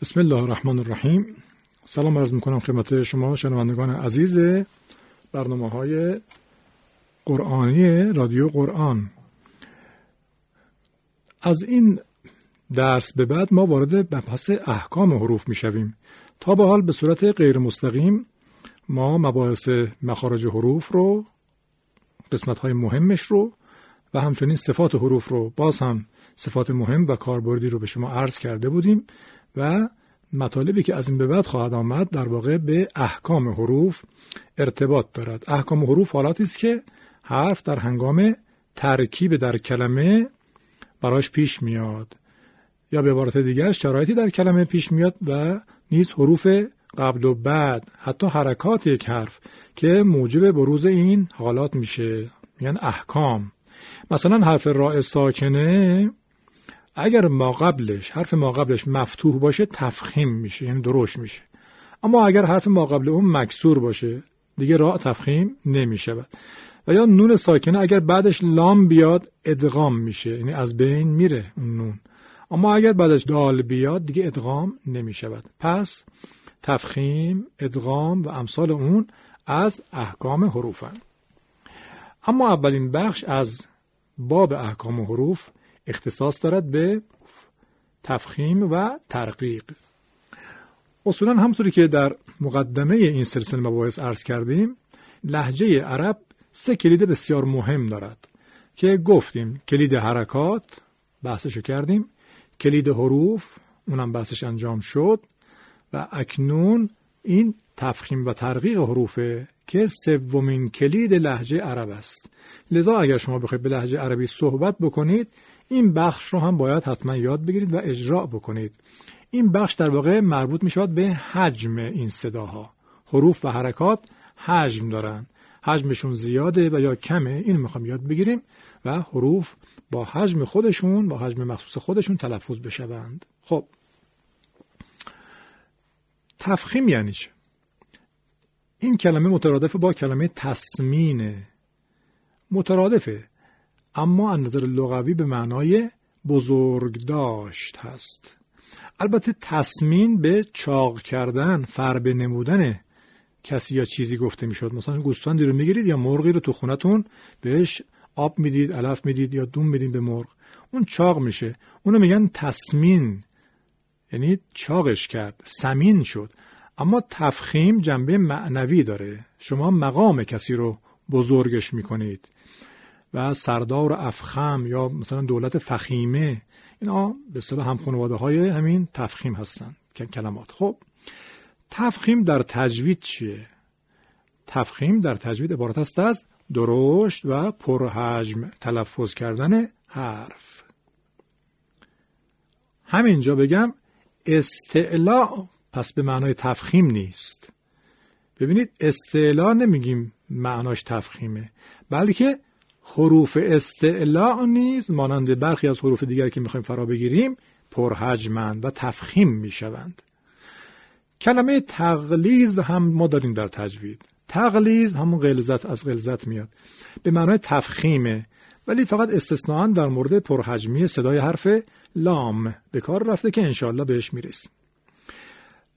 بسم الله الرحمن الرحیم سلام عرض می‌کنم خدمت شما شنوندگان عزیز برنامه های قرآنی رادیو قرآن. از این درس به بعد ما وارد بحث احکام حروف می‌شویم. تا به حال به صورت غیر مستقیم ما مباحث مخارج حروف رو قسمت های مهمش رو و همچنین صفات حروف رو باز هم صفات مهم و کاربردی رو به شما عرض کرده بودیم. و مطالبی که از این به بعد خواهد آمد در واقع به احکام حروف ارتباط دارد. احکام حروف حالاتی است که حرف در هنگام ترکیب در کلمه براش پیش میاد یا به عبارت دیگر شرایطی در کلمه پیش میاد و نیز حروف قبل و بعد حتی حرکات یک حرف که موجب بروز این حالات میشه میگن احکام. مثلا حرف راء ساکنه اگر ما قبلش حرف ما قبلش مفتوح باشه تفخیم میشه یعنی درشت میشه. اما اگر حرف ما قبل اون مکسور باشه دیگه را تفخیم نمیشه و یا نون ساکنه اگر بعدش لام بیاد ادغام میشه یعنی از بین میره اون نون. اما اگر بعدش دال بیاد دیگه ادغام نمی‌شود. پس تفخیم ادغام و امثال اون از احکام حروفن. اما اولین بخش از باب احکام حروف اختصاص دارد به تفخیم و ترقیق. اصولا همطوری که در مقدمه این سلسله مباحث عرض کردیم لحجه عرب سه کلید بسیار مهم دارد که گفتیم کلید حرکات بحثشو کردیم کلید حروف اونم بحثش انجام شد و اکنون این تفخیم و ترقیق حروفه که سومین کلید لحجه عرب است. لذا اگر شما بخواید به لحجه عربی صحبت بکنید این بخش رو هم باید حتما یاد بگیرید و اجرا بکنید. این بخش در واقع مربوط می شود به حجم این صداها. حروف و حرکات حجم دارن. حجمشون زیاده و یا کمه این می‌خوام یاد بگیریم و حروف با حجم خودشون با حجم مخصوص خودشون تلفظ بشوند. خب. تفخیم یعنی چه؟ این کلمه مترادف با کلمه تسمینه. مترادفه. اما از نظر لغوی به معنای بزرگ داشت هست. البته تصمین به چاق کردن فربه نمودن کسی یا چیزی گفته می‌شد. مثلا گوسفندی رو می‌گیرید یا مرغی رو تو خونتون بهش آب می‌دید علف می‌دید یا دوم می‌دید به مرغ. اون چاق میشه. اونو میگن تصمین. یعنی چاقش کرد. سمین شد. اما تفخیم جنبه معنوی داره. شما مقام کسی رو بزرگش می‌کنید. و سردار افخم یا مثلا دولت فخیمه اینا به صلاح هم خانواده های همین تفخیم هستن کلمات. خب تفخیم در تجوید چیه؟ تفخیم در تجوید عبارت است از درشت و پرحجم تلفظ کردن حرف. همینجا بگم استعلا پس به معنای تفخیم نیست. ببینید استعلا نمیگیم معناش تفخیمه بلکه حروف استعلاء نیز مانند برخی از حروف دیگر که می‌خوایم فرا بگیریم پرحجمند و تفخیم می‌شوند. کلمه تغلیز هم ما داریم در تجوید. تغلیز همون غلظت از غلظت میاد. به معنای تفخیمه ولی فقط استثناء در مورد پرحجمی صدای حرف لام به کار رفته که انشاءالله بهش می‌رسیم.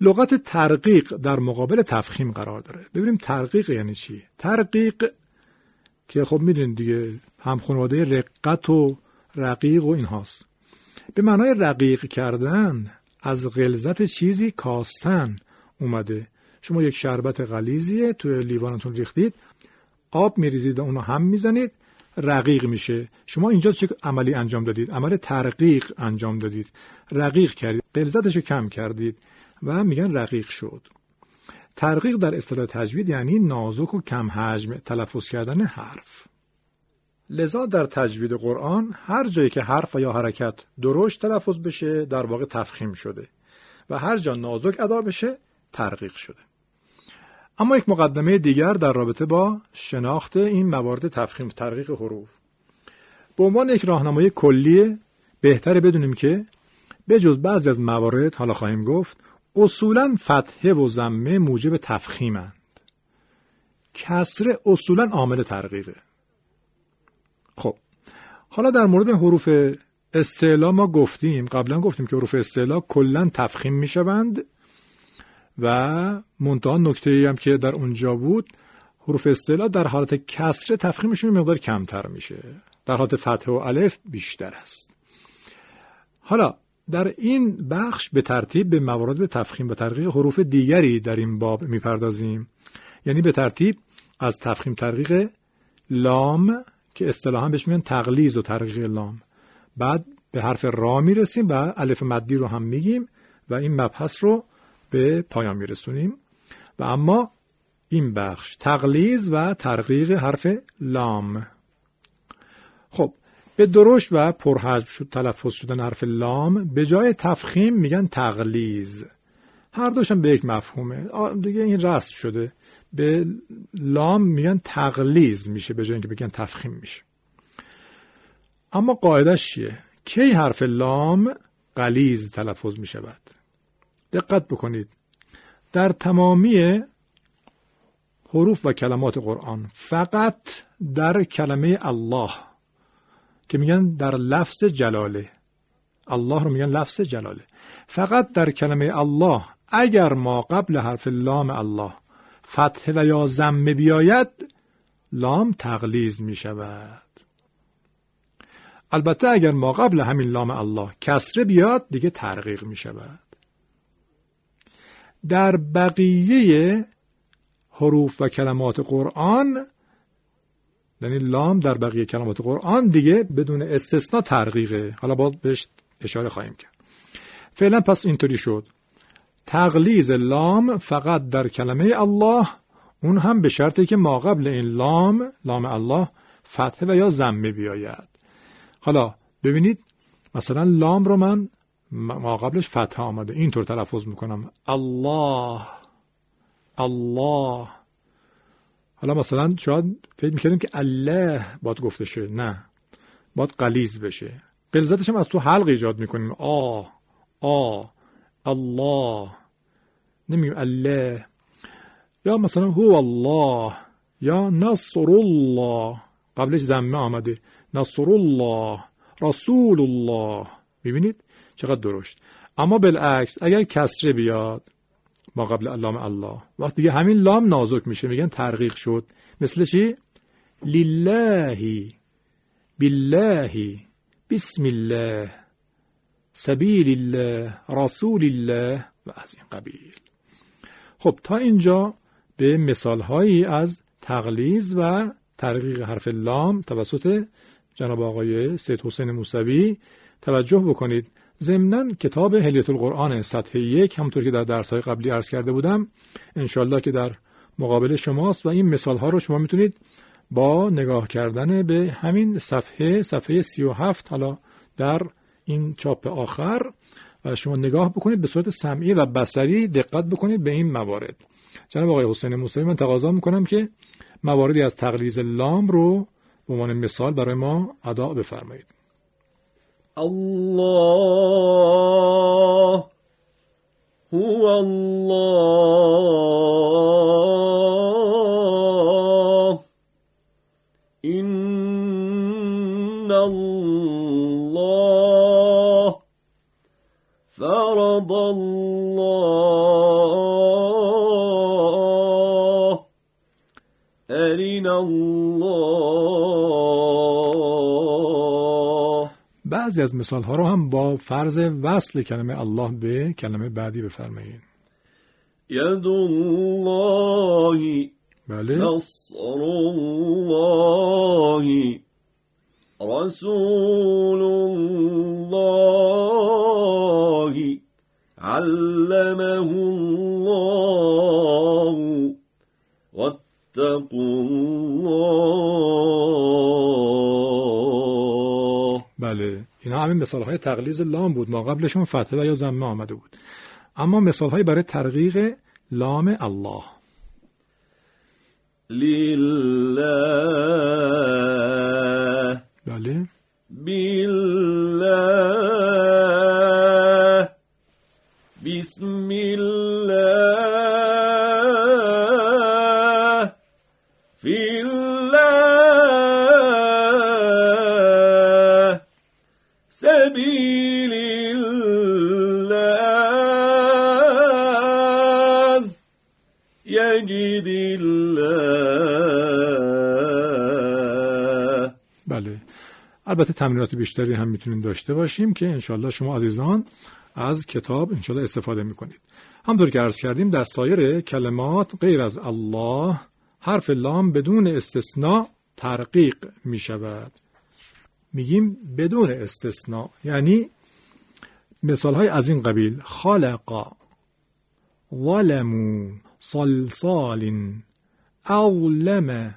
لغت ترقیق در مقابل تفخیم قرار داره. ببینیم ترقیق یعنی چی؟ ترقیق که خب می‌دونید دیگه هم خانواده رقت و رقیق و اینهاست. به معنای رقیق کردن از غلظت چیزی کاستن اومده. شما یک شربت غلیزیه توی لیوانتون ریختید آب میریزید و اونو هم می‌زنید رقیق میشه. شما اینجا چه عملی انجام دادید؟ عمل ترقیق انجام دادید. رقیق کردید. غلظتش رو کم کردید و میگن رقیق شد. ترقیق در اصطلاح تجوید یعنی نازک و کم حجم تلفظ کردن حرف. لذا در تجوید قرآن هر جایی که حرف یا حرکت درشت تلفظ بشه در واقع تفخیم شده و هر جا نازک ادا بشه ترقیق شده. اما یک مقدمه دیگر در رابطه با شناخت این موارد تفخیم ترقیق حروف. به عنوان یک راهنمای کلی بهتره بدونیم که به جز بعضی از موارد حالا خواهیم گفت اصولا فتحه و زمه موجب تفخیمند. کسره اصولا عامل ترقیقه خب حالا در مورد حروف استعلا ما گفتیم قبلا گفتیم که حروف استعلا کلا تفخیم می‌شوند و منتها نکته هم که در اونجا بود حروف استعلا در حالت کسره تفخیمشون مقدار کمتر میشه. در حالت فتح و الف بیشتر است. حالا در این بخش به ترتیب به موارد تفخیم و ترقیق حروف دیگری در این باب می‌پردازیم. یعنی به ترتیب از تفخیم ترقیق لام که اصطلاحا بهش میگن تقلیز و ترقیق لام. بعد به حرف را می‌رسیم و الف مدی رو هم میگیم و این مبحث رو به پایان میرسونیم. و اما این بخش تقلیز و ترقیق حرف لام. خب به درشت و پرحجم شد تلفظ شدن حرف لام به جای تفخیم میگن تقلیز هر دوشم به یک مفهومه. دیگه این رسم شده. به لام میگن تقلیز میشه به جای اینکه بگن تفخیم میشه. اما قاعدش چیه؟ کی حرف لام قلیز تلفظ می‌شود؟ دقت بکنید. در تمامی حروف و کلمات قرآن فقط در کلمه الله که میگن در لفظ جلاله. الله رو میگن لفظ جلاله. فقط در کلمه الله اگر ما قبل حرف لام الله فتح و یا زمه بیاید لام تقلیز می شود البته اگر ما قبل همین لام الله کسره بیاد دیگه ترقیق می شود در بقیه حروف و کلمات قرآن یعنی لام در بقیه کلمات قرآن دیگه بدون استثنا ترقیقه حالا باید بهش اشاره خواهیم کرد. فعلا پس اینطوری شد. تقلیز لام فقط در کلمه الله اون هم به شرطی که ما قبل این لام لام الله فتحه و یا زمه بیاید. حالا ببینید مثلا لام رو من ما قبلش فتحه آمده. اینطور تلفظ می‌کنم. الله الله. حالا مثلا شاید فکر می‌کردیم که الله باید گفته شه. نه. باید قلیز بشه. قلزتش هم از تو حلق ایجاد می‌کنیم. آه. آه. الله. نمیگیم الله. یا مثلا هو الله. یا نصر الله قبلش زمه آمده. نصر الله رسول الله می‌بینید؟ چقدر درشت. اما بالعکس اگر کسره بیاد ما قبل لام الله. وقتی دیگه همین لام نازک میشه میگن ترقیق شد. مثل چی؟ لله بالله بسم الله سبیل الله رسول الله و از این قبیل. خب تا اینجا به مثال هایی از تقلیز و ترقیق حرف لام توسط جناب آقای سید حسین موسوی توجه بکنید. ضمنا کتاب هلیت القرآن سطح یک همونطور که در درس های قبلی عرض کرده بودم انشالله که در مقابل شماست و این مثال ها رو شما می‌تونید با نگاه کردن به همین صفحه صفحه سی و هفت حالا در این چاپ آخر و شما نگاه بکنید به صورت سمعی و بسری دقت بکنید به این موارد. جناب آقای حسین موسوی من تقاضا می‌کنم که مواردی از تقلیز لام رو به عنوان مثال برای ما ادا بفرمایید. الله. هو الله. إن الله فرض الله. أرنا الله. بعضی از مثال ها رو هم با فرض وصل کلمه الله به کلمه بعدی بفرمایید. يد الله بله. نصر الله رسول الله علمه الله واتقوا بله. اینا همین مثال های تقلیز لام بود. ما قبلشون فتحه و یا زمه آمده بود. اما مثال های برای ترقیق لام الله. لله. بله. بالله يجد الله بله. البته تمرینات بیشتری هم می‌تونیم داشته باشیم که انشالله شما عزیزان از کتاب انشالله استفاده می‌کنید. همطور که عرض کردیم در سایر کلمات غیر از الله حرف لام بدون استثناء ترقیق می شود میگیم بدون استثناء. یعنی مثال های از این قبیل. خالق ظلمو. صلصال اظلم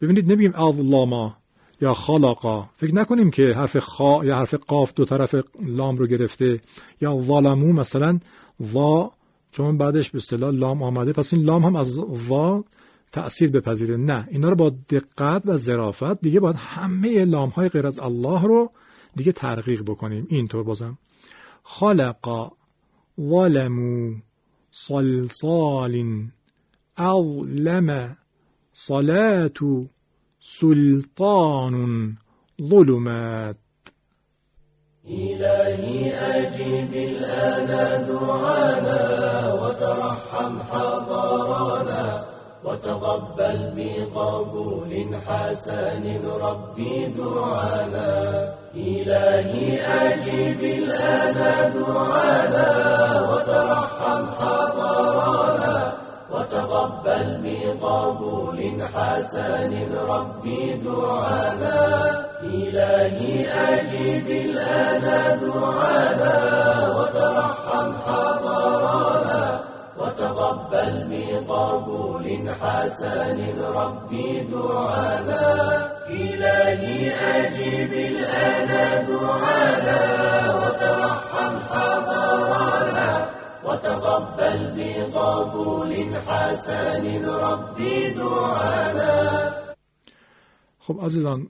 ببینید نمیگیم اظلاما یا خلاقا فکر نکنیم که حرف خا یا حرف قاف دو طرف لام رو گرفته یا ظلمو مثلا وا چون بعدش به اصطلاح لام آمده. پس این لام هم از وا تأثیر بپذیره. نه اینا رو با دقت و ظرافت دیگه باید همه لام های غیر از الله رو دیگه ترقیق بکنیم. اینطور بازم. خلق ظلمو. صلصال أظلم صلاة سلطان ظلمات. إلهي أجب الآن دعانا وترحم حضرانا وتقبل بقبول حسن ربي دعانا. إلهي أجب الآن دعانا. وترحم حضرانا. وتقبل بقبول حسن ربي دعانا. إلهي أجب الآن دعانا. وترحم حضرانا. وتقبل بقبول حسن ربي دعانا. إلهي أجب الآن دعانا. وترحم حضرانا. وتقبل بقبول حسن ربي دعانا. خب عزیزان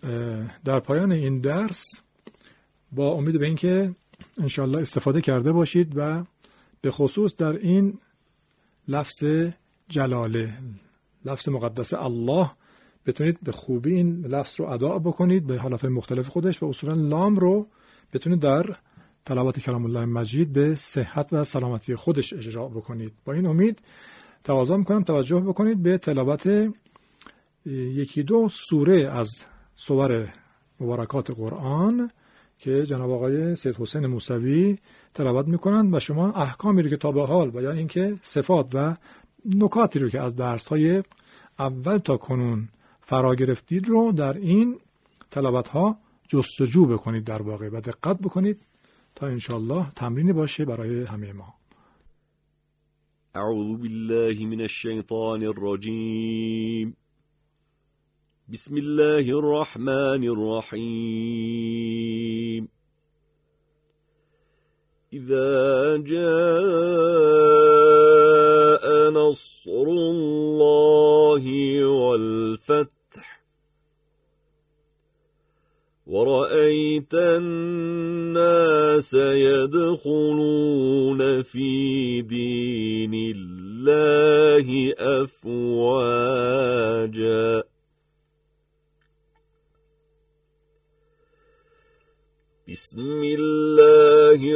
در پایان این درس با امید به اینکه انشالله استفاده کرده باشید و به خصوص در این لفظ جلاله لفظ مقدس الله. بتونید به خوبی این لفظ رو ادا بکنید به حالت مختلف خودش و اصولا لام رو بتونید در تلاوت کلام الله مجید به صحت و سلامتی خودش اجرا بکنید. با این امید تقاضا می‌کنم توجه بکنید به تلاوت یکی دو سوره از سور مبارکات قرآن که جناب آقای سید حسین موسوی تلاوت می‌کنند و شما احکامی رو که تا به حال و یا اینکه صفات و نکاتی رو که از درس های اول تا کنون فرا گرفتید رو در این تلاوت ها جستجو بکنید در واقع و دقت بکنید تا انشالله تمرینی باشه برای همه ما. أعوذ بالله من الشيطان الرجيم بسم الله الرحمن الرحيم إذا جاء نصر الله والفتح ورأيت الناس يدخلون في دين الله أفواجا بسم الله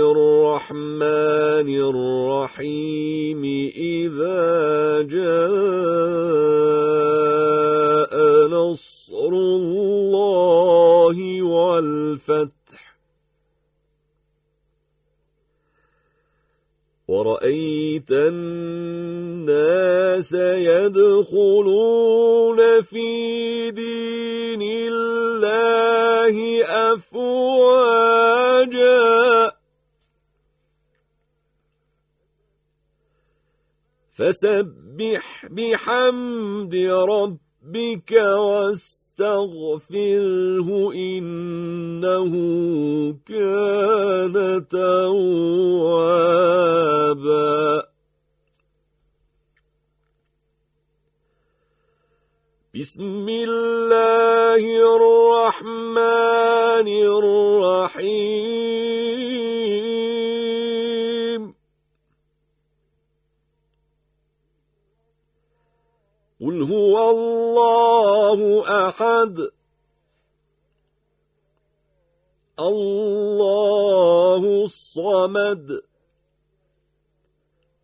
الرحمن الرحيم. فسبح بحمد ربك واستغفره إنه كان توابا. بسم الله الرحمن الرحيم. قل هو الله أحد. الله الصمد.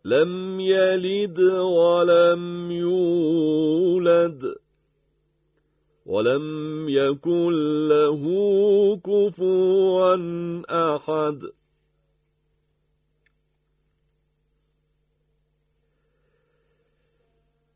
لم يلد ولم يولد. ولم يكن له كفوا أحد.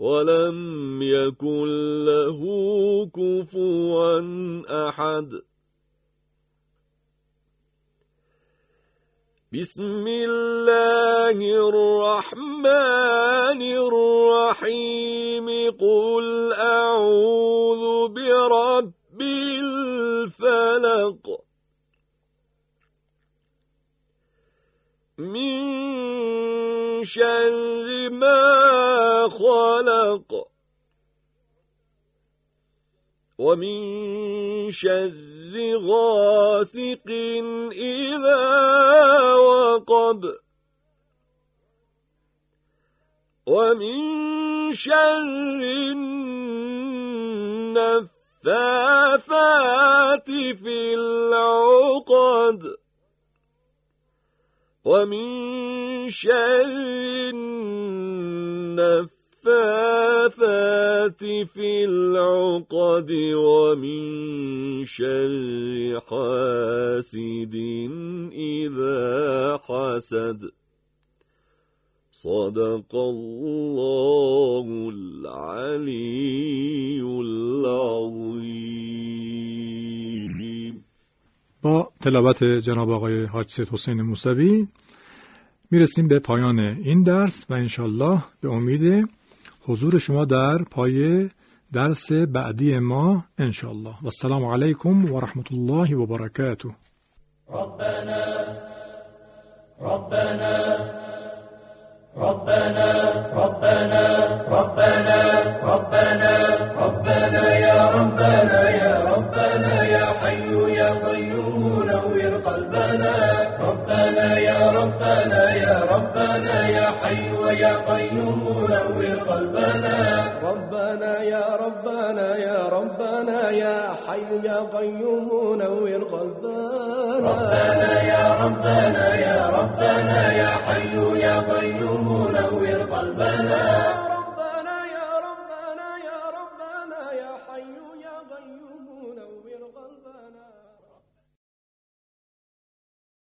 ولم يكن له كفوا أحد. بسم الله الرحمن الرحيم. قل أعوذ برب الفلق. من شر ما خلق ومن شر غاسق إذا وقب ومن شر النفاثات في العقد ومن شر النفاثات في العقد ومن شر حاسد إذا حسد. صدق الله العلي العظيم. با تلاوت جناب آقای حاج سید حسین موسوی می‌رسیم به پایان این درس و انشالله به امید حضور شما در پای درس بعدی ما انشالله. و السلام علیکم و رحمت الله و برکاته ربنا ربنا ربنا ربنا ربنا ربنا ربنا يا ربنا يا قيوم نور قلبنا ربنا يا ربنا يا ربنا يا حي